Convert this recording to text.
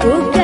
to